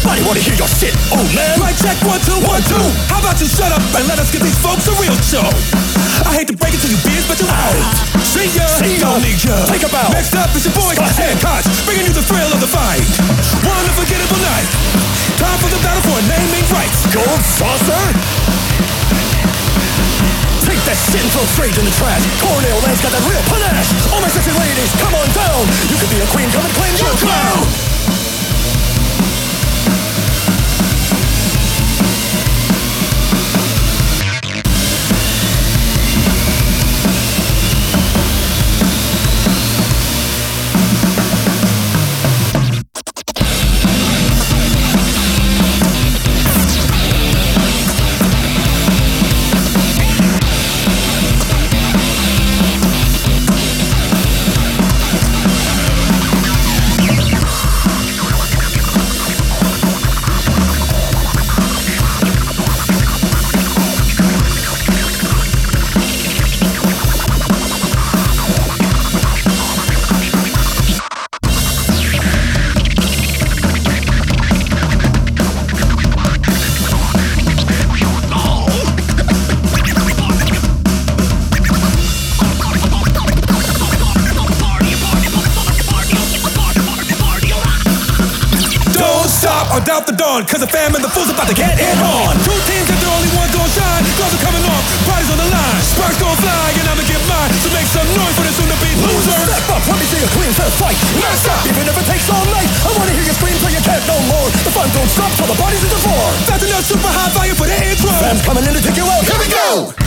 Nobody wanna hear your shit, oh man. Right check one two one two. How about you shut up and let us give these folks a real show? I hate to break it to you, beers, but you're out. See ya, See ya. don't need ya. Take a bow. Next up is your boy. Head Koch, bringing you the thrill of the fight. One unforgettable night. Time for the battle for naming rights. Gold saucer? Take that shit and throw straight in the trash. Corel Land's got that real panache. All my sexy ladies, come on down. You could be a queen, come and claim doubt the dawn, cause the fam and the fools about to get it on. Two teams that the only ones gonna shine. Girls are coming off, parties on the line. Sparks gonna fly, and I'ma get mine. So make some noise for the soon to be loser. Step up, let me see a clean fair fight. Not stop, even if it takes all night. I wanna hear you scream till you can't no more. The fun don't stop till the body's in the floor. That's enough super high value for the intro. Fam's coming in to take you out. Here we go.